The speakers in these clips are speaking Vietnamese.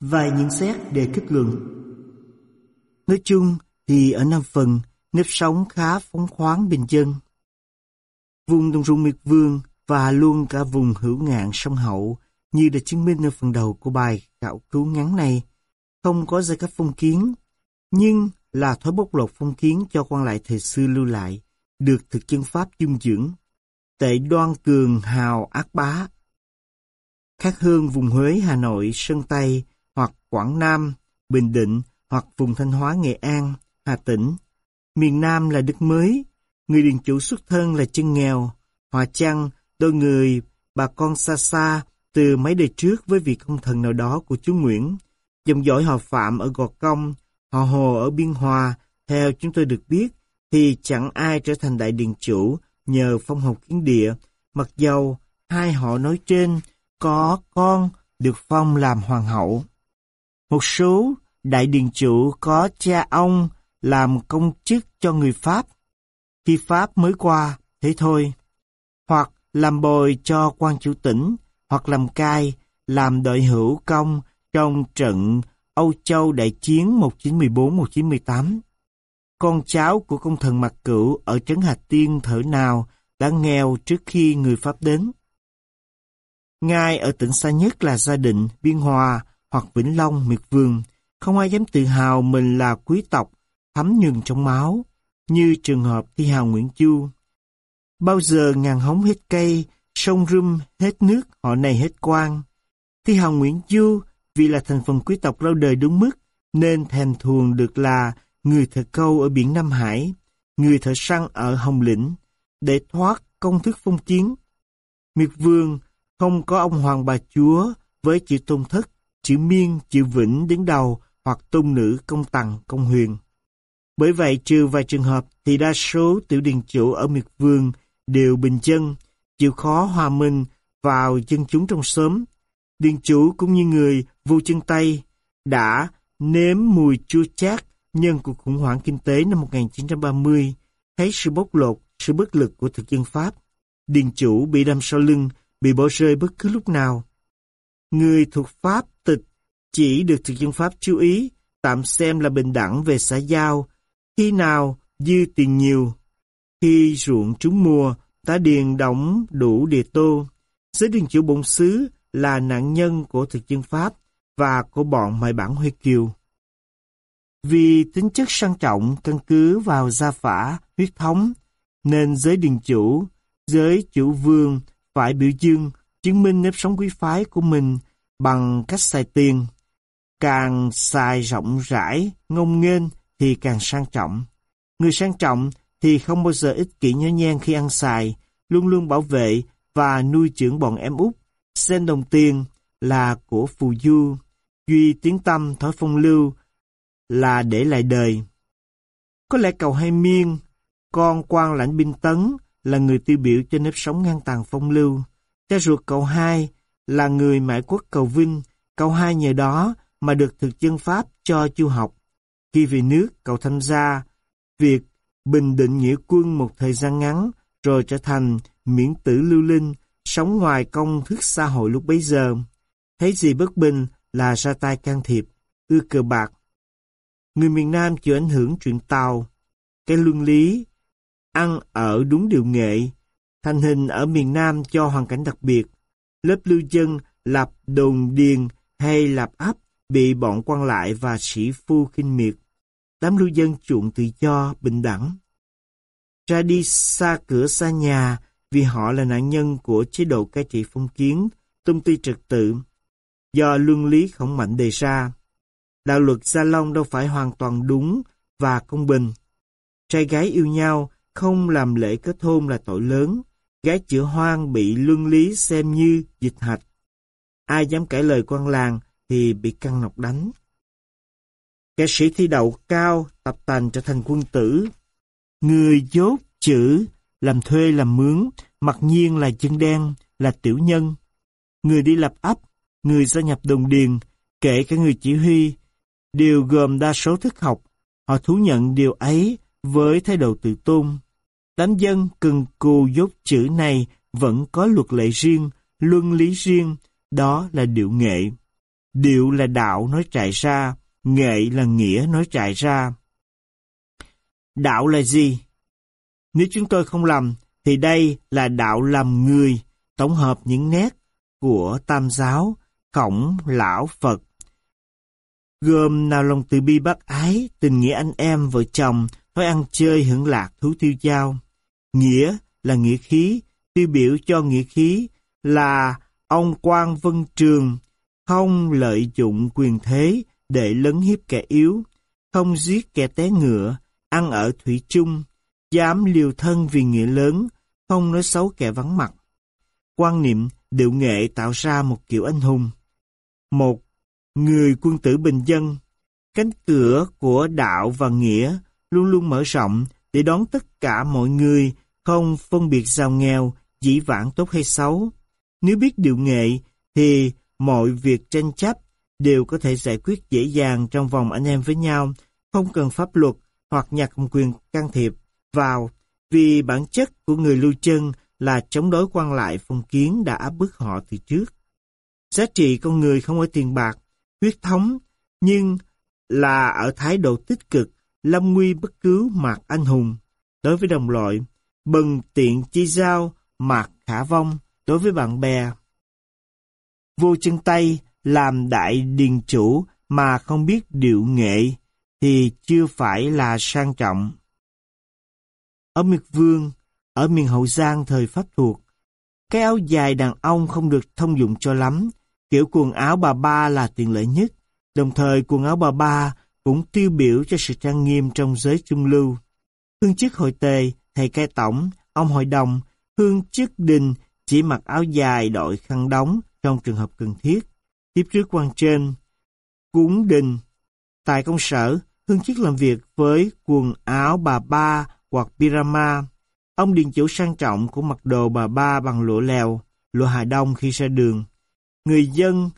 Vài nhận xét để kết luận. Nói chung thì ở Nam Phần, nếp sống khá phóng khoáng bình dân. Vùng đồng ruộng miệt vương và luôn cả vùng hữu ngạn sông Hậu như đã chứng minh ở phần đầu của bài khảo cứu ngắn này, không có giai cấp phong kiến, nhưng là thói bốc lột phong kiến cho quan lại thời xưa lưu lại, được thực chân Pháp dung dưỡng. Tệ đoan cường hào ác bá. Khác hơn vùng Huế, Hà Nội, Sơn Tây hoặc Quảng Nam, Bình Định hoặc vùng Thanh Hóa, Nghệ An, Hà Tĩnh. Miền Nam là đất mới, người điền chủ xuất thân là chân nghèo, hòa chăng đôi người bà con xa xa từ mấy đời trước với vị công thần nào đó của chú Nguyễn. Dòng dõi họ Phạm ở Gò Công, họ Hồ ở Biên Hòa, theo chúng tôi được biết, thì chẳng ai trở thành đại điền chủ nhờ phong học kiến địa, mặc dầu hai họ nói trên có con được phong làm hoàng hậu. Một số đại điền chủ có cha ông làm công chức cho người Pháp. Khi Pháp mới qua, thế thôi. Hoặc làm bồi cho quan chủ tỉnh, hoặc làm cai, làm đội hữu công trong trận Âu Châu Đại Chiến 1914-1918. Con cháu của công thần Mạc Cửu ở Trấn Hà Tiên thở nào đã nghèo trước khi người Pháp đến. Ngay ở tỉnh xa nhất là Gia Định, Biên Hòa hoặc Vĩnh Long, Miệt Vườn, không ai dám tự hào mình là quý tộc thấm nhuần trong máu, như trường hợp thi hào Nguyễn Chu. Bao giờ ngàn hóng hết cây, sông rum hết nước, họ này hết quan. Thi hào Nguyễn Du vì là thành phần quý tộc lâu đời đúng mức, nên thèm thuồng được là người thợ câu ở biển Nam Hải, người thợ săn ở Hồng Lĩnh, để thoát công thức phong chiến. Miệt vương không có ông hoàng bà chúa với chữ tôn thất, chữ miên, chữ vĩnh đứng đầu hoặc tôn nữ công tằng, công huyền. Bởi vậy trừ vài trường hợp thì đa số tiểu điền chủ ở miệt vương đều bình dân, chịu khó hòa minh vào dân chúng trong xóm. Điền chủ cũng như người vô chân tay đã nếm mùi chua chát nhân cuộc khủng hoảng kinh tế năm 1930, thấy sự bóc lột, sự bất lực của thực dân Pháp. Điền chủ bị đâm sau lưng, bị bỏ rơi bất cứ lúc nào. Người thuộc Pháp chỉ được thực dân Pháp chú ý, tạm xem là bình đẳng về xã giao, khi nào dư tiền nhiều. Khi ruộng trúng mùa, ta điền đóng đủ địa tô. Giới đường chủ bổn xứ là nạn nhân của thực dân Pháp và của bọn mại bản huy Kiều. Vì tính chất sang trọng căn cứ vào gia phả, huyết thống, nên giới điền chủ, giới chủ vương phải biểu dương, chứng minh nếp sống quý phái của mình bằng cách xài tiền. Càng xài rộng rãi, ngông nghênh thì càng sang trọng. Người sang trọng thì không bao giờ ích kỷ nhớ nhen khi ăn xài, luôn luôn bảo vệ và nuôi dưỡng bọn em út. Sen đồng tiền là của phù du, duy tiếng tâm thói phong lưu là để lại đời. Có lẽ cầu hai miên, con quan lãnh binh tấn là người tiêu biểu cho nếp sống ngang tàn phong lưu. Cha ruột cậu hai là người mãi quốc cầu vinh, cậu hai nhờ đó mà được thực dân Pháp cho chu học. Khi về nước, cậu tham gia việc bình định nghĩa quân một thời gian ngắn, rồi trở thành miễn tử lưu linh, sống ngoài công thức xã hội lúc bấy giờ. Thấy gì bất bình là ra tay can thiệp, ưa cờ bạc. Người miền Nam chịu ảnh hưởng chuyện Tàu, cái luân lý, ăn ở đúng điều nghệ, thành hình ở miền Nam cho hoàn cảnh đặc biệt. Lớp lưu dân lập đồn điền hay lập ấp bị bọn quan lại và sĩ phu khinh miệt. Đám lưu dân chuộng tự do, bình đẳng. Ra đi xa cửa xa nhà vì họ là nạn nhân của chế độ cai trị phong kiến, tung ti trật tự, do luân lý khổng mạnh đề ra. Đạo luật Gia Long đâu phải hoàn toàn đúng và công bình. Trai gái yêu nhau, không làm lễ kết hôn là tội lớn. Gái chữa hoang bị luân lý xem như dịch hạch. Ai dám cãi lời quan làng thì bị căng nọc đánh. Kẻ sĩ thi đậu cao, tập tành trở thành quân tử. Người dốt chữ, làm thuê làm mướn, mặc nhiên là chân đen, là tiểu nhân. Người đi lập ấp, người gia nhập đồng điền, kể cả người chỉ huy, đều gồm đa số thức học. Họ thú nhận điều ấy với thái độ tự tôn. Đám dân cần cù dốt chữ này vẫn có luật lệ riêng, luân lý riêng, đó là điệu nghệ điệu là đạo nói trải ra, nghệ là nghĩa nói trải ra. Đạo là gì? Nếu chúng tôi không lầm, thì đây là đạo làm người, tổng hợp những nét của tam giáo, khổng, lão, Phật. Gồm nào lòng từ bi bác ái, tình nghĩa anh em, vợ chồng, thói ăn chơi hưởng lạc thú tiêu giao. Nghĩa là nghĩa khí, tiêu biểu cho nghĩa khí là ông quan vân trường, không lợi dụng quyền thế để lấn hiếp kẻ yếu, không giết kẻ té ngựa, ăn ở thủy chung, dám liều thân vì nghĩa lớn, không nói xấu kẻ vắng mặt. Quan niệm điệu nghệ tạo ra một kiểu anh hùng. Một, người quân tử bình dân, cánh cửa của đạo và nghĩa luôn luôn mở rộng để đón tất cả mọi người, không phân biệt giàu nghèo, dĩ vãng tốt hay xấu. Nếu biết điệu nghệ, thì mọi việc tranh chấp đều có thể giải quyết dễ dàng trong vòng anh em với nhau, không cần pháp luật hoặc nhà cầm quyền can thiệp vào, vì bản chất của người lưu chân là chống đối quan lại phong kiến đã áp bức họ từ trước. Giá trị con người không ở tiền bạc, huyết thống, nhưng là ở thái độ tích cực, lâm nguy bất cứu mạc anh hùng. Đối với đồng loại, bần tiện chi giao, mạc khả vong, đối với bạn bè. Vô chân tay làm đại điền chủ mà không biết điệu nghệ thì chưa phải là sang trọng. Ở miệt vương, ở miền Hậu Giang thời Pháp thuộc, cái áo dài đàn ông không được thông dụng cho lắm, kiểu quần áo bà ba là tiện lợi nhất, đồng thời quần áo bà ba cũng tiêu biểu cho sự trang nghiêm trong giới trung lưu. Hương chức hội tề, thầy cai tổng, ông hội đồng, hương chức đình chỉ mặc áo dài đội khăn đóng trong trường hợp cần thiết. Tiếp trước quan trên, cúng đình. Tại công sở, hương chức làm việc với quần áo bà ba hoặc pyrama Ông điền chủ sang trọng của mặc đồ bà ba bằng lụa lèo, lụa Hà Đông khi ra đường. Người dân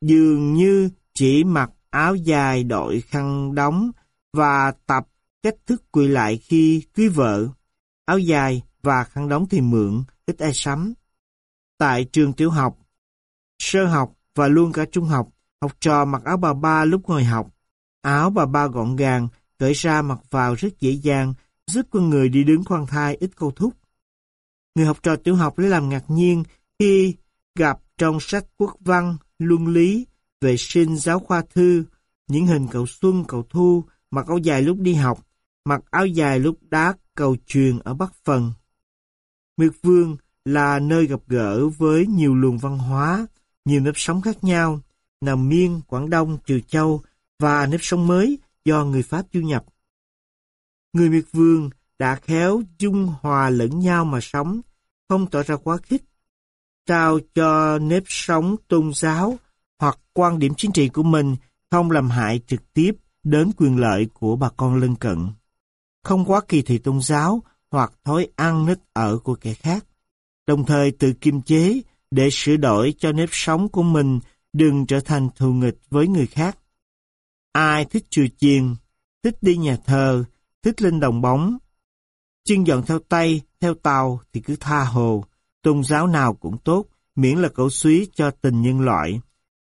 dường như chỉ mặc áo dài đội khăn đóng và tập cách thức quỳ lại khi cưới vợ. Áo dài và khăn đóng thì mượn, ít ai sắm. Tại trường tiểu học, sơ học và luôn cả trung học, học trò mặc áo bà ba lúc ngồi học. Áo bà ba gọn gàng, cởi ra mặc vào rất dễ dàng, giúp con người đi đứng khoan thai ít câu thúc. Người học trò tiểu học lấy làm ngạc nhiên khi gặp trong sách quốc văn, luân lý, vệ sinh giáo khoa thư, những hình cậu Xuân, cậu Thu, mặc áo dài lúc đi học, mặc áo dài lúc đá cầu truyền ở Bắc Phần. Miệt Vương là nơi gặp gỡ với nhiều luồng văn hóa, nhiều nếp sống khác nhau, nằm Miên, Quảng Đông, Trừ Châu và nếp sống mới do người Pháp du nhập. Người miệt vương đã khéo dung hòa lẫn nhau mà sống, không tỏ ra quá khích, trao cho nếp sống tôn giáo hoặc quan điểm chính trị của mình không làm hại trực tiếp đến quyền lợi của bà con lân cận. Không quá kỳ thị tôn giáo hoặc thói ăn nít ở của kẻ khác. Đồng thời tự kiềm chế để sửa đổi cho nếp sống của mình đừng trở thành thù nghịch với người khác. Ai thích chùa chiền, thích đi nhà thờ, thích lên đồng bóng. Chân dọn theo tay, theo tàu thì cứ tha hồ, tôn giáo nào cũng tốt, miễn là cổ suý cho tình nhân loại.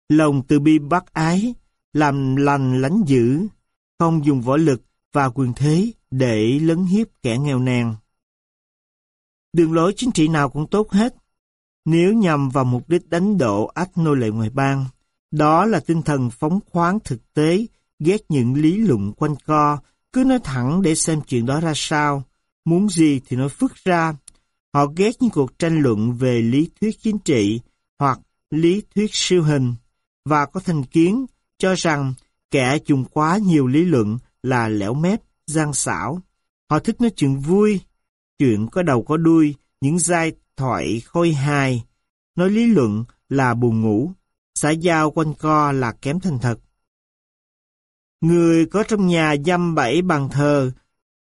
Lòng từ bi bác ái, làm lành lánh dữ, không dùng võ lực và quyền thế để lấn hiếp kẻ nghèo nàn. Đường lối chính trị nào cũng tốt hết, nếu nhằm vào mục đích đánh đổ ách nô lệ ngoại bang. Đó là tinh thần phóng khoáng thực tế, ghét những lý luận quanh co, cứ nói thẳng để xem chuyện đó ra sao, muốn gì thì nói phức ra. Họ ghét những cuộc tranh luận về lý thuyết chính trị hoặc lý thuyết siêu hình, và có thành kiến cho rằng kẻ dùng quá nhiều lý luận là lẻo mép, gian xảo. Họ thích nói chuyện vui, chuyện có đầu có đuôi, những giai thoại khôi hài. Nói lý luận là buồn ngủ, xã giao quanh co là kém thành thật. Người có trong nhà dăm bảy bàn thờ,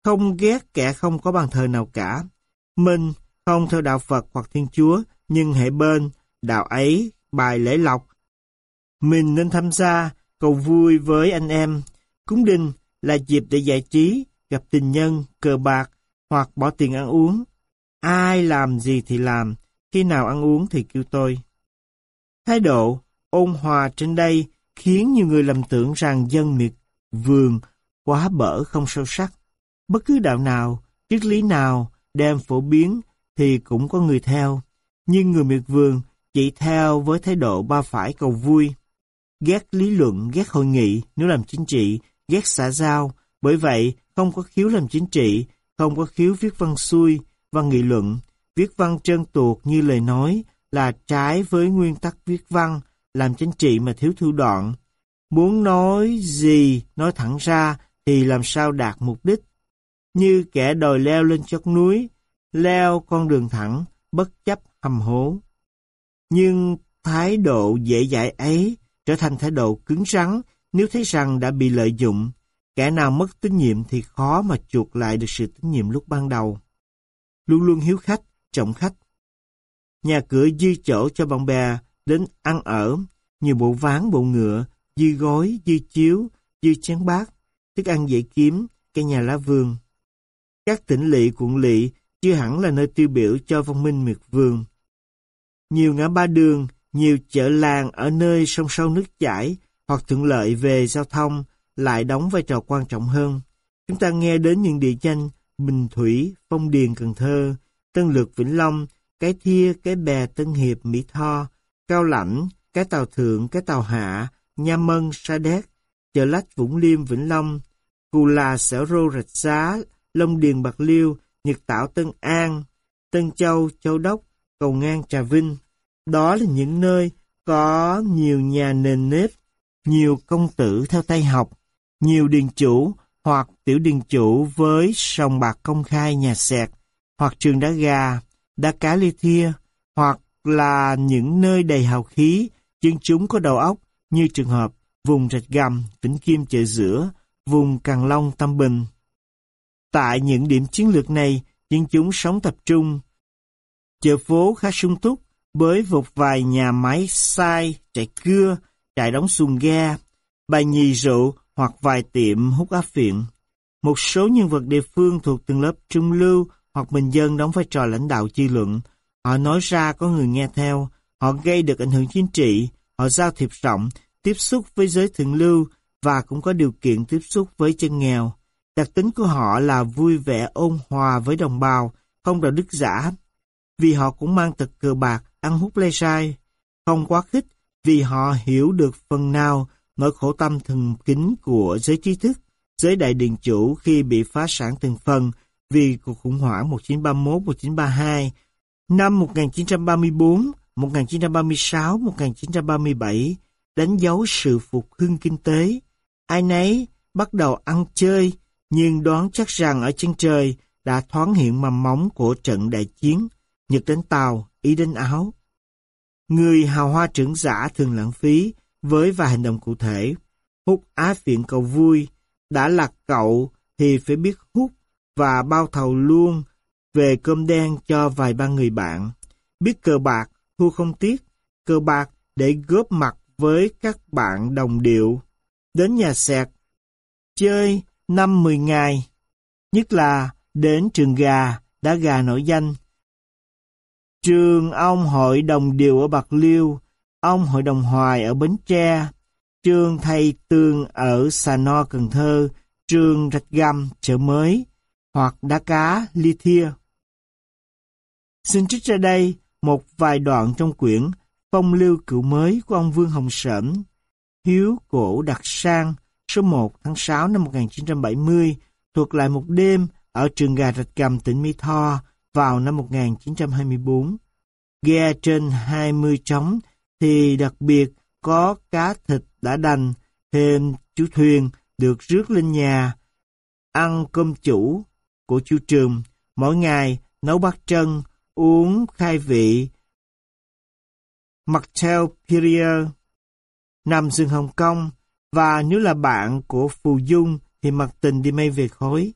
không ghét kẻ không có bàn thờ nào cả. Mình không theo đạo Phật hoặc Thiên Chúa, nhưng hệ bên, đạo ấy, bài lễ lọc Mình nên tham gia, cầu vui với anh em. Cúng đinh là dịp để giải trí, gặp tình nhân, cờ bạc hoặc bỏ tiền ăn uống. Ai làm gì thì làm, khi nào ăn uống thì kêu tôi. Thái độ ôn hòa trên đây khiến nhiều người lầm tưởng rằng dân miệt vườn quá bở không sâu sắc. Bất cứ đạo nào, triết lý nào đem phổ biến thì cũng có người theo. Nhưng người miệt vườn chỉ theo với thái độ ba phải cầu vui. Ghét lý luận, ghét hội nghị nếu làm chính trị, ghét xã giao. Bởi vậy, không có khiếu làm chính trị, không có khiếu viết văn xuôi, văn nghị luận. Viết văn trơn tuột như lời nói là trái với nguyên tắc viết văn, làm chính trị mà thiếu thủ đoạn. Muốn nói gì, nói thẳng ra thì làm sao đạt mục đích. Như kẻ đòi leo lên chót núi, leo con đường thẳng, bất chấp hầm hố. Nhưng thái độ dễ dãi ấy trở thành thái độ cứng rắn nếu thấy rằng đã bị lợi dụng. Kẻ nào mất tín nhiệm thì khó mà chuộc lại được sự tín nhiệm lúc ban đầu. Luôn luôn hiếu khách, trọng khách. Nhà cửa dư chỗ cho bạn bè đến ăn ở, nhiều bộ ván bộ ngựa, dư gói, dư chiếu, dư chén bát, thức ăn dễ kiếm, cây nhà lá vườn. Các tỉnh lỵ quận lỵ chưa hẳn là nơi tiêu biểu cho văn minh miệt vườn. Nhiều ngã ba đường, nhiều chợ làng ở nơi sông sâu nước chảy hoặc thuận lợi về giao thông lại đóng vai trò quan trọng hơn. Chúng ta nghe đến những địa danh Bình Thủy, Phong Điền, Cần Thơ, Tân Lược, Vĩnh Long, Cái Thia, Cái Bè, Tân Hiệp, Mỹ Tho, Cao Lãnh, Cái Tàu Thượng, Cái Tàu Hạ, Nha Mân, Sa Đéc, Chợ Lách, Vũng Liêm, Vĩnh Long, Cù Là, Sở Rô, Rạch Giá, Long Điền, Bạc Liêu, Nhật Tảo, Tân An, Tân Châu, Châu Đốc, Cầu Ngang, Trà Vinh. Đó là những nơi có nhiều nhà nền nếp, nhiều công tử theo tay học, nhiều điền chủ hoặc tiểu điền chủ với sòng bạc công khai nhà sẹt, hoặc trường đá gà, đá cá ly thia, hoặc là những nơi đầy hào khí, dân chúng có đầu óc như trường hợp vùng Rạch Gầm, Vĩnh Kim chợ giữa, vùng Càng Long, Tâm Bình. Tại những điểm chiến lược này, dân chúng sống tập trung. Chợ phố khá sung túc, với một vài nhà máy sai, chạy cưa, chạy đóng xuồng ga, bài nhì rượu hoặc vài tiệm hút áp viện. Một số nhân vật địa phương thuộc từng lớp trung lưu hoặc bình dân đóng vai trò lãnh đạo chi luận. Họ nói ra có người nghe theo, họ gây được ảnh hưởng chính trị, họ giao thiệp rộng, tiếp xúc với giới thượng lưu và cũng có điều kiện tiếp xúc với chân nghèo. Đặc tính của họ là vui vẻ ôn hòa với đồng bào, không đạo đức giả. Vì họ cũng mang tật cờ bạc, ăn hút lê sai. Không quá khích, vì họ hiểu được phần nào nỗi khổ tâm thần kính của giới trí thức, giới đại điện chủ khi bị phá sản từng phần vì cuộc khủng hoảng 1931-1932, năm 1934, 1936, 1937 đánh dấu sự phục hưng kinh tế. Ai nấy bắt đầu ăn chơi, nhưng đoán chắc rằng ở chân trời đã thoáng hiện mầm móng của trận đại chiến, Nhật đến Tàu, Ý đến Áo. Người hào hoa trưởng giả thường lãng phí với vài hành động cụ thể. Hút á phiện cầu vui, đã lạc cậu thì phải biết hút và bao thầu luôn về cơm đen cho vài ba người bạn. Biết cờ bạc, thua không tiếc, cờ bạc để góp mặt với các bạn đồng điệu. Đến nhà sẹt, chơi năm mười ngày, nhất là đến trường gà, đá gà nổi danh. Trường ông hội đồng điều ở Bạc Liêu, ông hội đồng hoài ở Bến Tre, trường thầy tương ở Sà No Cần Thơ, trường Rạch Găm chợ mới, hoặc đá cá ly thia. Xin trích ra đây một vài đoạn trong quyển Phong lưu cựu mới của ông Vương Hồng Sởm, Hiếu cổ đặc sang, số 1 tháng 6 năm 1970, thuộc lại một đêm ở trường gà Rạch Cầm tỉnh Mỹ Tho vào năm 1924. Ghe trên 20 trống thì đặc biệt có cá thịt đã đành, thêm chú thuyền được rước lên nhà, ăn cơm chủ của chú Trường, mỗi ngày nấu bát trân, uống khai vị, Martel Perrier, nằm rừng Hồng Kông, và nếu là bạn của Phù Dung thì mặc tình đi mây về khối.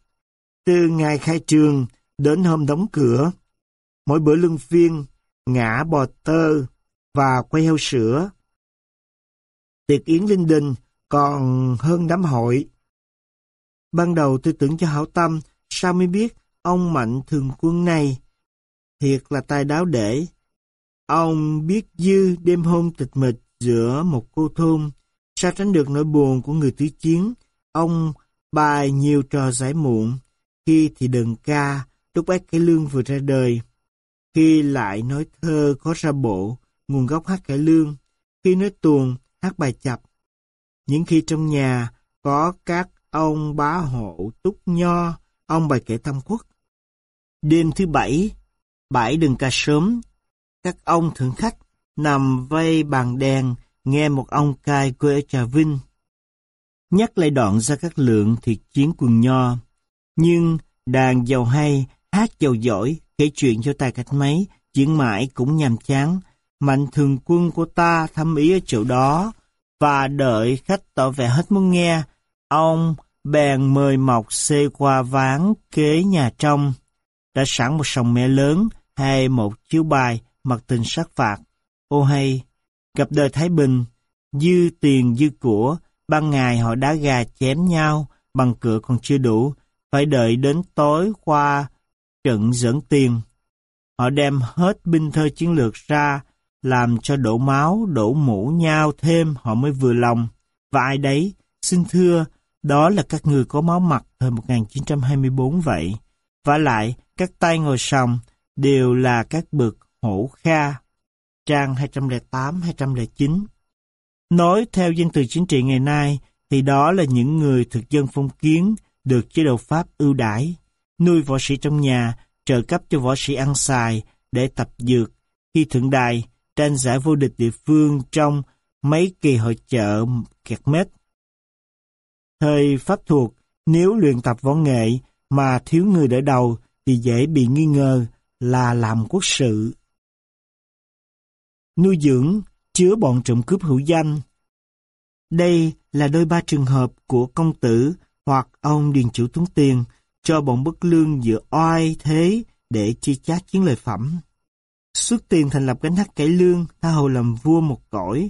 Từ ngày khai trường đến hôm đóng cửa, mỗi bữa lưng phiên, ngã bò tơ và quay heo sữa. Tiệc yến linh đình còn hơn đám hội. Ban đầu tôi tưởng cho hảo tâm, sao mới biết ông mạnh thường quân này. Thiệt là tài đáo để, Ông biết dư đêm hôm tịch mịch giữa một cô thôn. Sao tránh được nỗi buồn của người tứ chiến, ông bài nhiều trò giải muộn. Khi thì đờn ca, lúc bác cái lương vừa ra đời. Khi lại nói thơ có ra bộ, nguồn gốc hát cải lương. Khi nói tuồng, hát bài chập. Những khi trong nhà có các ông bá hộ túc nho, ông bài kể tam quốc. Đêm thứ bảy, bãi đừng ca sớm, các ông thượng khách nằm vây bàn đèn nghe một ông cai quê ở Trà Vinh. Nhắc lại đoạn ra các lượng thiệt chiến quần nho. Nhưng đàn giàu hay, hát giàu giỏi, kể chuyện cho tài cách mấy, diễn mãi cũng nhàm chán. Mạnh thường quân của ta thăm ý ở chỗ đó, và đợi khách tỏ vẻ hết muốn nghe, ông bèn mời mọc xê qua ván kế nhà trong. Đã sẵn một sòng mẹ lớn hay một chiếu bài mặt tình sát phạt. Ô hay, gặp đời Thái Bình, dư tiền dư của, ban ngày họ đá gà chém nhau, bằng cửa còn chưa đủ, phải đợi đến tối qua trận dẫn tiền. Họ đem hết binh thơ chiến lược ra, làm cho đổ máu, đổ mũ nhau thêm họ mới vừa lòng. Và ai đấy, xin thưa, đó là các người có máu mặt thời 1924 vậy. Và lại, các tay ngồi sòng đều là các bậc hổ kha. Trang 208-209 Nói theo dân từ chính trị ngày nay, thì đó là những người thực dân phong kiến được chế độ Pháp ưu đãi, nuôi võ sĩ trong nhà, trợ cấp cho võ sĩ ăn xài để tập dược. Khi thượng đài, tranh giải vô địch địa phương trong mấy kỳ hội chợ kẹt mét. Thời Pháp thuộc, nếu luyện tập võ nghệ mà thiếu người đỡ đầu thì dễ bị nghi ngờ là làm quốc sự. Nuôi dưỡng, chứa bọn trộm cướp hữu danh. Đây là đôi ba trường hợp của công tử hoặc ông điền chủ túng tiền cho bọn bất lương giữa oai thế để chi chát chiến lợi phẩm. Xuất tiền thành lập gánh hát cải lương, tha hồ làm vua một cõi.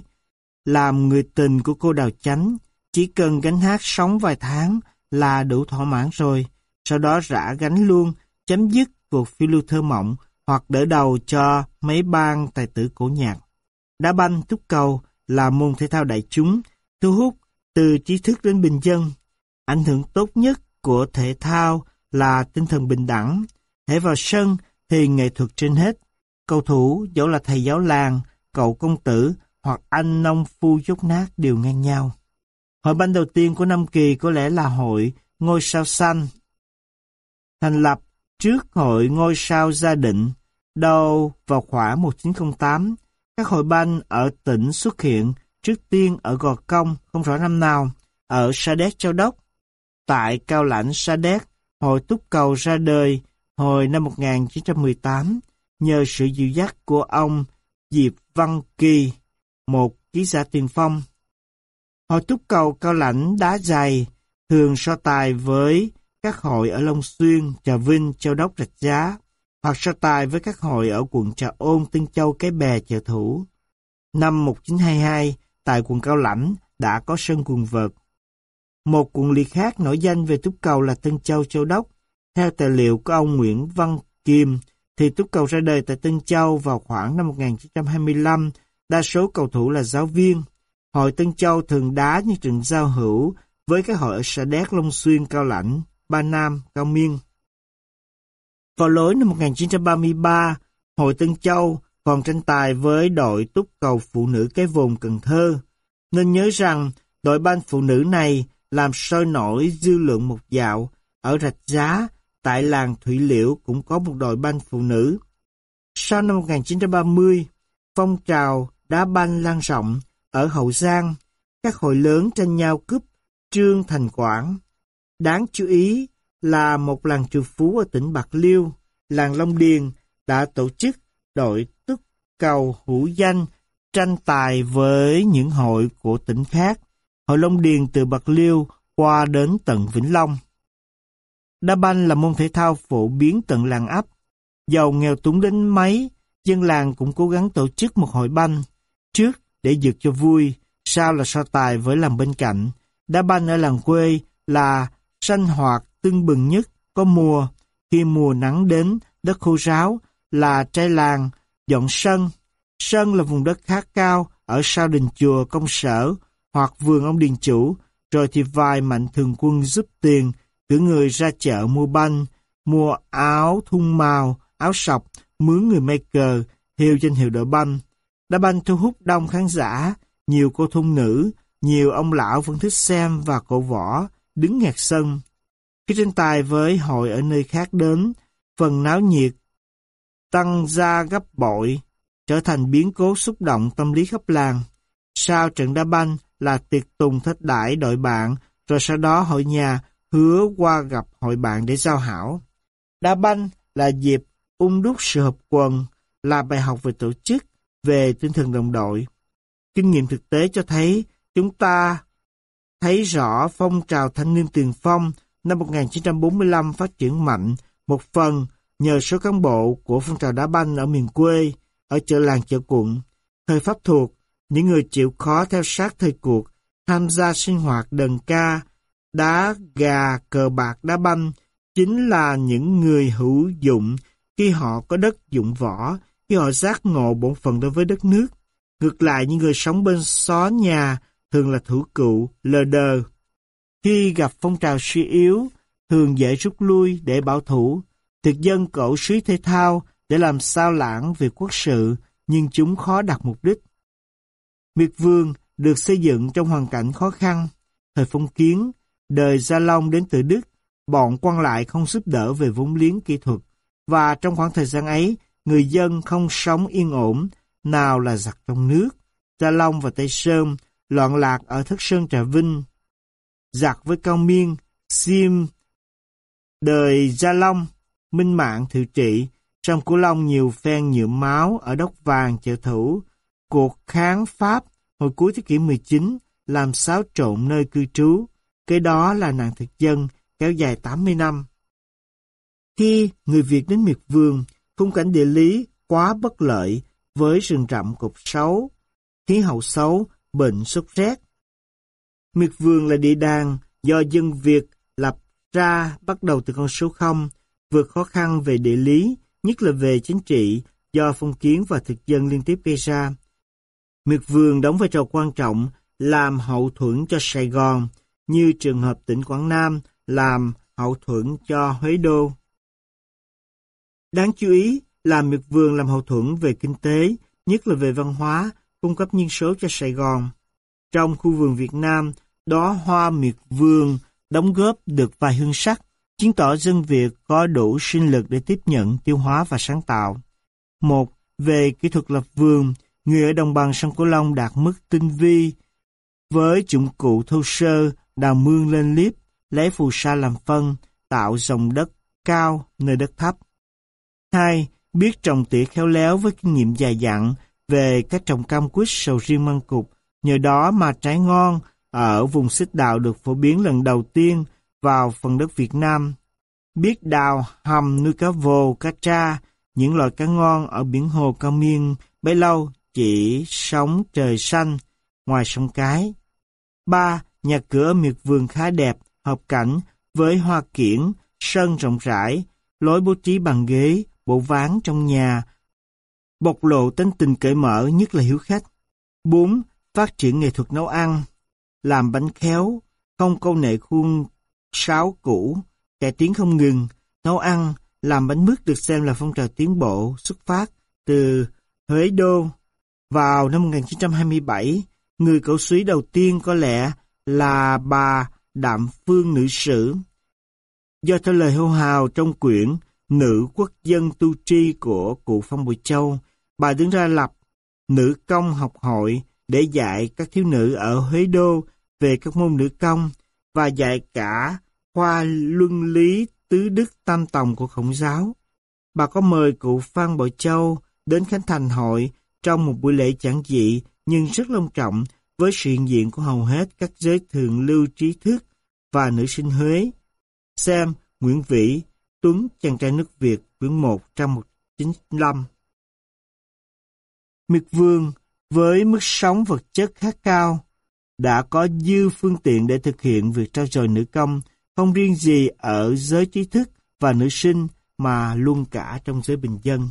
Làm người tình của cô đào chánh, chỉ cần gánh hát sống vài tháng là đủ thỏa mãn rồi. Sau đó rã gánh luôn, chấm dứt cuộc phiêu lưu thơ mộng hoặc đỡ đầu cho mấy bang tài tử cổ nhạc. Đá banh, túc cầu là môn thể thao đại chúng, thu hút từ trí thức đến bình dân. Ảnh hưởng tốt nhất của thể thao là tinh thần bình đẳng. Hãy vào sân thì nghệ thuật trên hết. Cầu thủ dẫu là thầy giáo làng, cậu công tử hoặc anh nông phu dốt nát đều ngang nhau. Hội banh đầu tiên của năm kỳ có lẽ là hội Ngôi sao xanh. Thành lập trước hội Ngôi sao gia định, đầu vào khoảng 1908, các hội banh ở tỉnh xuất hiện trước tiên ở Gò Công, không rõ năm nào, ở Sa Đéc Châu Đốc. Tại cao lãnh Sa Đéc, hội túc cầu ra đời hồi năm 1918 nhờ sự dịu dắt của ông Diệp Văn Kỳ, một ký giả tiền phong. Hội túc cầu cao lãnh đá dày thường so tài với các hội ở Long Xuyên, Trà Vinh, Châu Đốc, Rạch Giá, hoặc so tài với các hội ở quận Trà Ôn, Tân Châu, Cái Bè, Chợ Thủ. Năm 1922, tại quận Cao Lãnh đã có sân quần vợt. Một quận liệt khác nổi danh về túc cầu là Tân Châu, Châu Đốc. Theo tài liệu của ông Nguyễn Văn Kim, thì túc cầu ra đời tại Tân Châu vào khoảng năm 1925, đa số cầu thủ là giáo viên. Hội Tân Châu thường đá những trận giao hữu với các hội ở Sa Đéc, Long Xuyên, Cao Lãnh, Ba Nam, Cao Miên. Vào lối năm 1933, Hội Tân Châu còn tranh tài với đội túc cầu phụ nữ cái vùng Cần Thơ. Nên nhớ rằng đội ban phụ nữ này làm sôi nổi dư luận một dạo. Ở Rạch Giá, tại làng Thủy Liễu cũng có một đội banh phụ nữ. Sau năm 1930, phong trào đá banh lan rộng ở Hậu Giang, các hội lớn tranh nhau cướp trương thành quảng. Đáng chú ý là một làng trù phú ở tỉnh Bạc Liêu, làng Long Điền đã tổ chức đội tức cầu hữu danh tranh tài với những hội của tỉnh khác. Hội Long Điền từ Bạc Liêu qua đến tận Vĩnh Long. Đá banh là môn thể thao phổ biến tận làng ấp. Giàu nghèo túng đến mấy, dân làng cũng cố gắng tổ chức một hội banh. Trước để dược cho vui, sau là so tài với làng bên cạnh. Đá banh ở làng quê là sanh hoạt tưng bừng nhất có mùa. Khi mùa nắng đến, đất khô ráo là trai làng, dọn sân. Sân là vùng đất khá cao, ở sau đình chùa công sở hoặc vườn ông điền chủ, rồi thì vài mạnh thường quân giúp tiền, cử người ra chợ mua banh, mua áo thun màu, áo sọc, mướn người may cờ, hiệu danh hiệu đội banh. Đá banh thu hút đông khán giả, nhiều cô thôn nữ, nhiều ông lão vẫn thích xem và cổ võ, đứng ngạc sân. Khi tranh tài với hội ở nơi khác đến, phần náo nhiệt tăng ra gấp bội, trở thành biến cố xúc động tâm lý khắp làng. Sau trận đá banh là tiệc tùng thất đãi đội bạn, rồi sau đó hội nhà hứa qua gặp hội bạn để giao hảo. Đá banh là dịp ung đúc sự hợp quần, là bài học về tổ chức, về tinh thần đồng đội. Kinh nghiệm thực tế cho thấy chúng ta thấy rõ phong trào thanh niên tiền phong năm 1945 phát triển mạnh, một phần nhờ số cán bộ của phong trào đá banh ở miền quê, ở chợ làng chợ quận. Thời Pháp thuộc, những người chịu khó theo sát thời cuộc, tham gia sinh hoạt đần ca, đá gà, cờ bạc, đá banh, chính là những người hữu dụng khi họ có đất dụng võ, khi họ giác ngộ bổn phận đối với đất nước. Ngược lại, những người sống bên xó nhà thường là thủ cựu, lờ đờ. Khi gặp phong trào suy yếu, thường dễ rút lui để bảo thủ. Thực dân cổ suý thể thao để làm sao lãng việc quốc sự, nhưng chúng khó đạt mục đích. Miệt vương được xây dựng trong hoàn cảnh khó khăn. Thời phong kiến, đời Gia Long đến từ Đức, bọn quan lại không giúp đỡ về vốn liếng kỹ thuật. Và trong khoảng thời gian ấy, người dân không sống yên ổn, nào là giặc trong nước, Gia Long và Tây Sơn, loạn lạc ở Thất Sơn Trà Vinh. Giặc với Cao Miên, Sim, đời Gia Long, Minh Mạng Thự Trị, trong Cửu Long nhiều phen nhuộm máu ở Đốc Vàng chợ thủ, cuộc kháng Pháp hồi cuối thế kỷ 19 làm xáo trộn nơi cư trú, cái đó là nạn thực dân kéo dài 80 năm. Khi người Việt đến miệt vườn, khung cảnh địa lý quá bất lợi với rừng rậm cục xấu, khí hậu xấu, bệnh sốt rét. Miệt vườn là địa đàng do dân Việt lập ra bắt đầu từ con số 0, vượt khó khăn về địa lý, nhất là về chính trị do phong kiến và thực dân liên tiếp gây ra. Miệt vườn đóng vai trò quan trọng làm hậu thuẫn cho Sài Gòn, như trường hợp tỉnh Quảng Nam làm hậu thuẫn cho Huế Đô. Đáng chú ý là miệt vườn làm hậu thuẫn về kinh tế, nhất là về văn hóa, cung cấp nhân số cho Sài Gòn. Trong khu vườn Việt Nam, đó hoa miệt vườn đóng góp được vài hương sắc, chứng tỏ dân Việt có đủ sinh lực để tiếp nhận, tiêu hóa và sáng tạo. Một, về kỹ thuật lập vườn, người ở đồng bằng sông Cửu Long đạt mức tinh vi, với dụng cụ thô sơ, đào mương lên liếp, lấy phù sa làm phân, tạo dòng đất cao nơi đất thấp. 2. Biết trồng tỉa khéo léo với kinh nghiệm dài dặn về cách trồng cam quýt sầu riêng măng cục. Nhờ đó mà trái ngon ở vùng xích đạo được phổ biến lần đầu tiên vào phần đất Việt Nam. Biết đào, hầm, nuôi cá vồ, cá tra, những loại cá ngon ở biển hồ cao miên bấy lâu chỉ sống trời xanh ngoài sông cái. 3. Nhà cửa miệt vườn khá đẹp, hợp cảnh với hoa kiển, sân rộng rãi, lối bố trí bằng ghế, bộ ván trong nhà, bộc lộ tính tình cởi mở nhất là hiếu khách. 4. Phát triển nghệ thuật nấu ăn, làm bánh khéo, không câu nệ khuôn sáo cũ, cải tiến không ngừng, nấu ăn, làm bánh mứt được xem là phong trào tiến bộ xuất phát từ Huế Đô. Vào năm 1927, người cậu suý đầu tiên có lẽ là bà Đạm Phương Nữ Sử. Do theo lời hô hào trong quyển Nữ quốc dân tu tri của cụ Phong Bùi Châu, bà đứng ra lập nữ công học hội để dạy các thiếu nữ ở Huế Đô về các môn nữ công và dạy cả khoa luân lý tứ đức tam tòng của khổng giáo. Bà có mời cụ Phan Bội Châu đến Khánh Thành hội trong một buổi lễ giảng dị nhưng rất long trọng với sự hiện diện của hầu hết các giới thượng lưu trí thức và nữ sinh Huế. Xem Nguyễn Vĩ, Tuấn, chàng trai nước Việt, quyển 1 trăm 195. Miệt Vương, với mức sống vật chất khá cao, đã có dư phương tiện để thực hiện việc trao dồi nữ công, không riêng gì ở giới trí thức và nữ sinh mà luôn cả trong giới bình dân.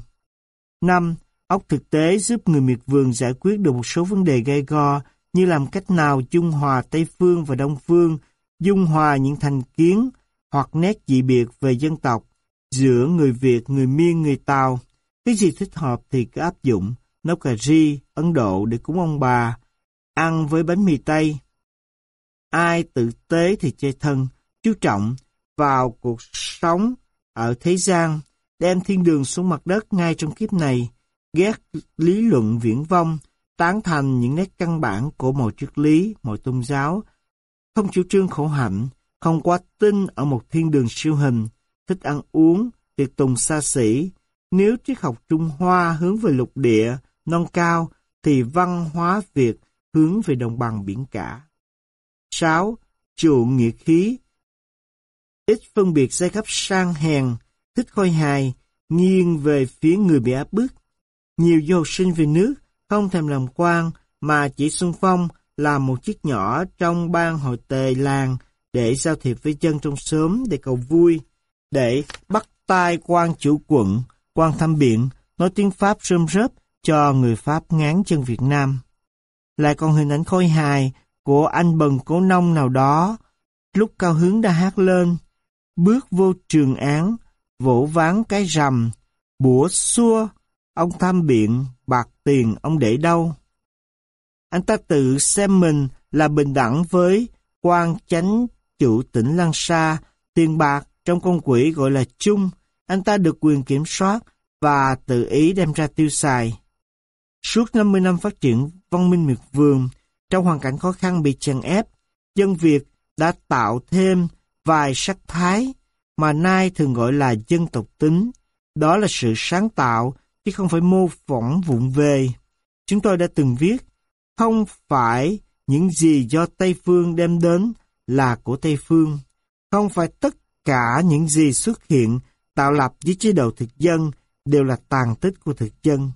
năm ốc thực tế giúp người miệt vườn giải quyết được một số vấn đề gây go như làm cách nào dung hòa Tây Phương và Đông Phương, dung hòa những thành kiến hoặc nét dị biệt về dân tộc giữa người Việt, người Miên, người Tàu. Cái gì thích hợp thì cứ áp dụng, nấu cà ri, Ấn Độ để cúng ông bà, ăn với bánh mì Tây. Ai tự tế thì chơi thân, chú trọng vào cuộc sống ở thế gian, đem thiên đường xuống mặt đất ngay trong kiếp này, ghét lý luận viễn vong, tán thành những nét căn bản của mọi triết lý, mọi tôn giáo, không chủ trương khổ hạnh, không quá tin ở một thiên đường siêu hình, thích ăn uống, tiệc tùng xa xỉ. Nếu triết học Trung Hoa hướng về lục địa, non cao, thì văn hóa Việt hướng về đồng bằng biển cả. 6. Chuộng nghĩa khí Ít phân biệt giai cấp sang hèn, thích khôi hài, nghiêng về phía người bị áp bức. Nhiều du học sinh về nước không thèm làm quan mà chỉ xuân phong làm một chiếc nhỏ trong ban hội tề làng để giao thiệp với dân trong xóm để cầu vui, để bắt tai quan chủ quận, quan thăm biện, nói tiếng Pháp rơm rớp cho người Pháp ngán chân Việt Nam. Lại còn hình ảnh khôi hài của anh bần cố nông nào đó, lúc cao hứng đã hát lên, bước vô trường án, vỗ ván cái rầm, bủa xua, ông tham biện, bạc tiền ông để đâu? Anh ta tự xem mình là bình đẳng với quan chánh chủ tỉnh Lăng Sa, tiền bạc trong con quỹ gọi là chung, anh ta được quyền kiểm soát và tự ý đem ra tiêu xài. Suốt 50 năm phát triển văn minh miệt vườn, trong hoàn cảnh khó khăn bị chèn ép, dân Việt đã tạo thêm vài sắc thái mà nay thường gọi là dân tộc tính. Đó là sự sáng tạo, chứ không phải mô phỏng vụng về. Chúng tôi đã từng viết, không phải những gì do Tây Phương đem đến là của Tây Phương. Không phải tất cả những gì xuất hiện tạo lập với chế độ thực dân đều là tàn tích của thực dân.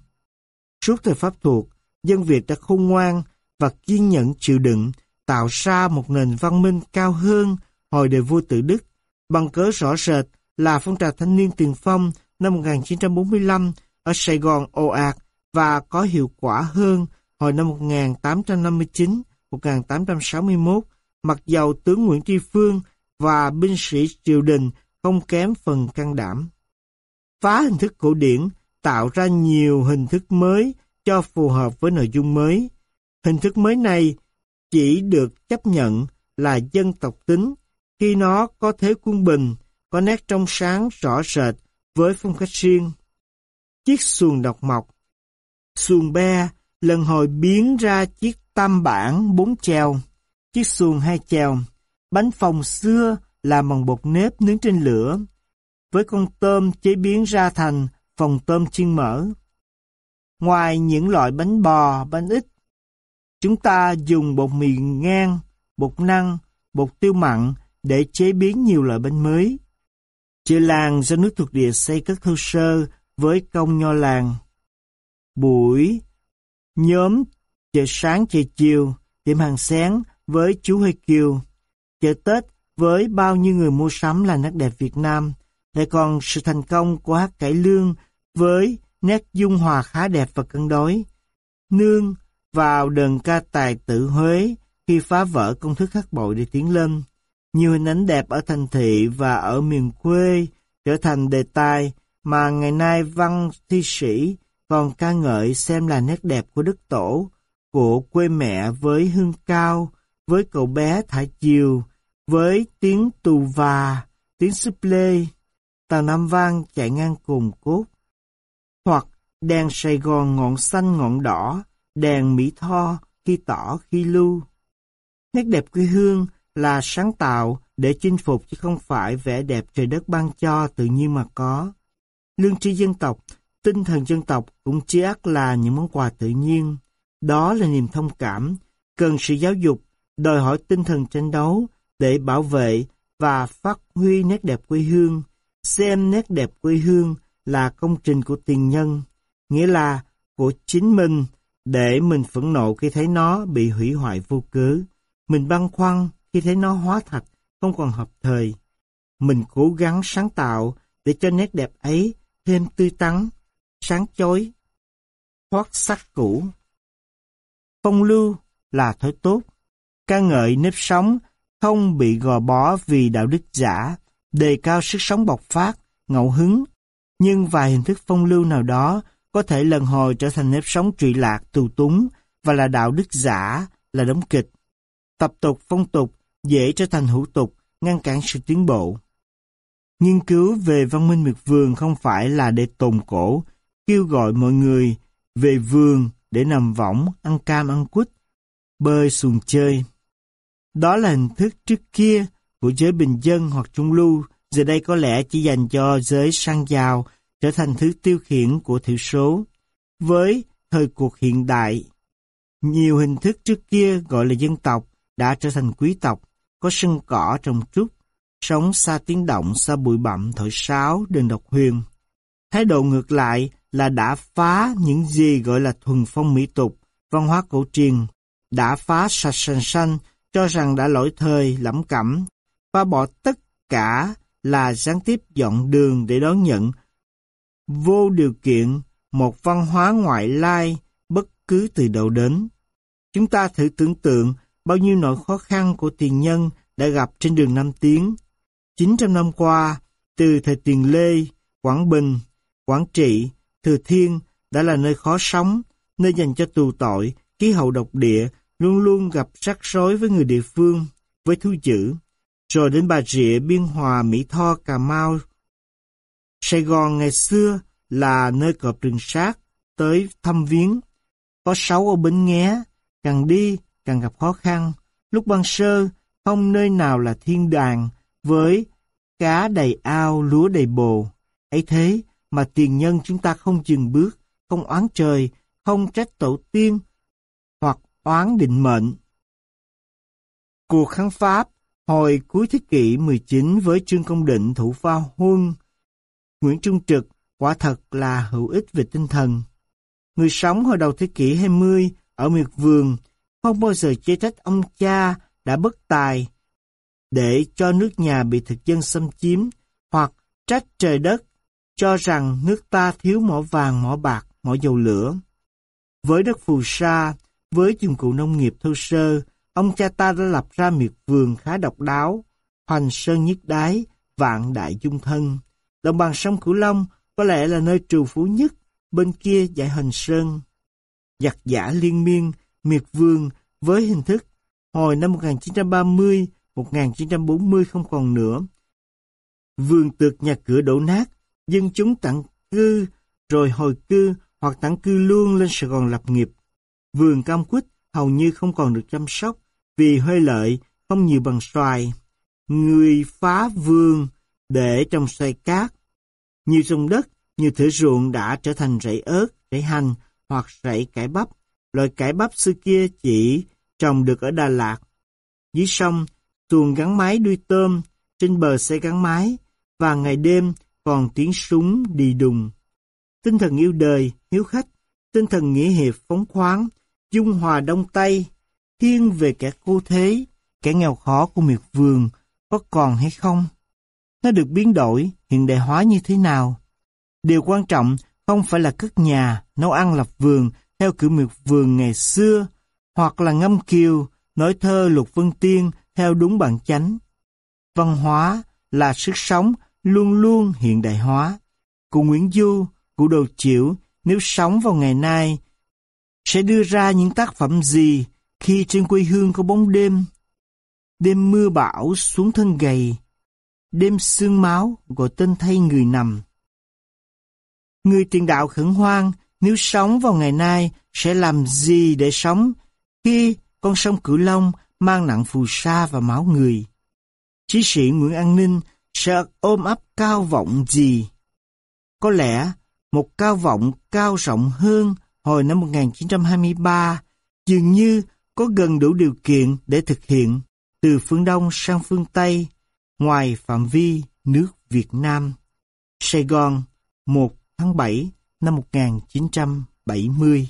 Suốt thời Pháp thuộc, dân Việt đã khôn ngoan và kiên nhẫn chịu đựng, tạo ra một nền văn minh cao hơn hồi đời vua tự Đức, bằng cớ rõ rệt là phong trào thanh niên tiền phong năm 1945 ở Sài Gòn ồ ạt và có hiệu quả hơn hồi năm 1859-1861, mặc dầu tướng Nguyễn Tri Phương và binh sĩ triều đình không kém phần can đảm. Phá hình thức cổ điển, tạo ra nhiều hình thức mới cho phù hợp với nội dung mới. Hình thức mới này chỉ được chấp nhận là dân tộc tính khi nó có thế quân bình, có nét trong sáng rõ rệt với phong cách riêng. Chiếc xuồng độc mộc, xuồng be lần hồi biến ra chiếc tam bản bốn chèo, chiếc xuồng hai chèo, bánh phồng xưa làm bằng bột nếp nướng trên lửa, với con tôm chế biến ra thành phòng tôm chiên mỡ. Ngoài những loại bánh bò, bánh ít, chúng ta dùng bột mì ngang, bột năng, bột tiêu mặn để chế biến nhiều loại bánh mới. Chợ làng do nước thuộc địa xây cất thô sơ với công nho làng. Buổi, nhóm, chợ sáng chợ chiều, tiệm hàng sáng với chú Huy Kiều. Chợ Tết với bao nhiêu người mua sắm là nét đẹp Việt Nam, lại còn sự thành công của hát cải lương với nét dung hòa khá đẹp và cân đối. Nương vào đờn ca tài tử Huế khi phá vỡ công thức hát bội để tiến lên. Nhiều hình ảnh đẹp ở thành thị và ở miền quê trở thành đề tài mà ngày nay văn thi sĩ còn ca ngợi xem là nét đẹp của đất tổ, của quê mẹ với hương cao, với cậu bé thả chiều, với tiếng tù và, tiếng súp lê, tàu Nam Vang chạy ngang cùng cốt. Hoặc đèn Sài Gòn ngọn xanh ngọn đỏ, đèn Mỹ Tho khi tỏ khi lưu. Nét đẹp quê hương là sáng tạo để chinh phục chứ không phải vẻ đẹp trời đất ban cho tự nhiên mà có. Lương tri dân tộc, tinh thần dân tộc cũng chỉ ác là những món quà tự nhiên. Đó là niềm thông cảm, cần sự giáo dục, đòi hỏi tinh thần tranh đấu để bảo vệ và phát huy nét đẹp quê hương. Xem nét đẹp quê hương là công trình của tiền nhân, nghĩa là của chính mình, để mình phẫn nộ khi thấy nó bị hủy hoại vô cớ. Mình băn khoăn khi thấy nó hóa thạch, không còn hợp thời. Mình cố gắng sáng tạo để cho nét đẹp ấy thêm tươi tắn, sáng chói. thoát sắc cũ. Phong lưu là thói tốt, ca ngợi nếp sống không bị gò bó vì đạo đức giả, đề cao sức sống bộc phát, ngẫu hứng. Nhưng vài hình thức phong lưu nào đó có thể lần hồi trở thành nếp sống trụy lạc, tù túng và là đạo đức giả, là đóng kịch. Tập tục, phong tục dễ trở thành hữu tục, ngăn cản sự tiến bộ. Nghiên cứu về văn minh miệt vườn không phải là để tồn cổ, kêu gọi mọi người về vườn để nằm võng, ăn cam ăn quýt, bơi xuồng chơi. Đó là hình thức trước kia của giới bình dân hoặc trung lưu, giờ đây có lẽ chỉ dành cho giới sang giàu, trở thành thứ tiêu khiển của thiểu số. Với thời cuộc hiện đại, nhiều hình thức trước kia gọi là dân tộc đã trở thành quý tộc, có sân cỏ trồng trúc, sống xa tiếng động, xa bụi bặm, thổi sáo, đền độc huyền. Thái độ ngược lại là đã phá những gì gọi là thuần phong mỹ tục, văn hóa cổ truyền, đã phá sạch sành xanh, cho rằng đã lỗi thời, lẩm cẩm, và bỏ tất cả là gián tiếp dọn đường để đón nhận vô điều kiện một văn hóa ngoại lai bất cứ từ đâu đến. Chúng ta thử tưởng tượng bao nhiêu nỗi khó khăn của tiền nhân đã gặp trên đường Nam Tiến. 900 năm qua, từ thời tiền Lê, Quảng Bình, Quảng Trị, Thừa Thiên đã là nơi khó sống, nơi dành cho tù tội, khí hậu độc địa, luôn luôn gặp rắc rối với người địa phương, với thu chữ. Rồi đến Bà Rịa, Biên Hòa, Mỹ Tho, Cà Mau. Sài Gòn ngày xưa là nơi cọp rừng sát, tới thăm viếng. Có sáu ở Bến Nghé, càng đi càng gặp khó khăn. Lúc ban sơ, không nơi nào là thiên đàng, với cá đầy ao, lúa đầy bồ. ấy thế mà tiền nhân chúng ta không dừng bước, không oán trời, không trách tổ tiên, hoặc oán định mệnh. Cuộc kháng Pháp hồi cuối thế kỷ 19 với Trương Công Định thủ pha huân, Nguyễn Trung Trực quả thật là hữu ích về tinh thần. Người sống hồi đầu thế kỷ 20 ở miệt vườn không bao giờ chê trách ông cha đã bất tài để cho nước nhà bị thực dân xâm chiếm hoặc trách trời đất cho rằng nước ta thiếu mỏ vàng, mỏ bạc, mỏ dầu lửa. Với đất phù sa, với dụng cụ nông nghiệp thô sơ, ông cha ta đã lập ra miệt vườn khá độc đáo, hoành sơn nhất đái, vạn đại dung thân. Đồng bằng sông Cửu Long có lẽ là nơi trù phú nhất, bên kia dãy hình sơn. Giặc giả liên miên, miệt vườn với hình thức hồi năm 1930, 1940 không còn nữa. Vườn tược nhà cửa đổ nát, dân chúng tặng cư, rồi hồi cư hoặc tặng cư luôn lên Sài Gòn lập nghiệp. Vườn cam quýt hầu như không còn được chăm sóc vì hơi lợi không nhiều bằng xoài. Người phá vườn để trồng xoài cát. Nhiều sông đất, nhiều thửa ruộng đã trở thành rẫy ớt, rẫy hành hoặc rẫy cải bắp. Loại cải bắp xưa kia chỉ trồng được ở Đà Lạt. Dưới sông, tuồng gắn máy đuôi tôm, trên bờ xe gắn máy, và ngày đêm còn tiếng súng đi đùng. Tinh thần yêu đời, hiếu khách, tinh thần nghĩa hiệp phóng khoáng, dung hòa đông tây, thiên về kẻ cô thế, kẻ nghèo khó của miệt vườn, có còn hay không? Nó được biến đổi, hiện đại hóa như thế nào? Điều quan trọng không phải là cất nhà, nấu ăn lập vườn theo kiểu miệt vườn ngày xưa, hoặc là ngâm kiều, nói thơ lục vân tiên theo đúng bản chánh. Văn hóa là sức sống luôn luôn hiện đại hóa. Cụ Nguyễn Du, cụ Đồ Chiểu nếu sống vào ngày nay sẽ đưa ra những tác phẩm gì khi trên quê hương có bóng đêm. Đêm mưa bão xuống thân gầy, đêm sương máu gọi tên thay người nằm. Người tiền đạo khẩn hoang nếu sống vào ngày nay sẽ làm gì để sống khi con sông Cửu Long mang nặng phù sa và máu người. Chí sĩ Nguyễn An Ninh sẽ ôm ấp cao vọng gì? Có lẽ một cao vọng cao rộng hơn hồi năm 1923 dường như có gần đủ điều kiện để thực hiện từ phương Đông sang phương Tây ngoài phạm vi nước Việt Nam. Sài Gòn, 1 tháng 7 năm 1970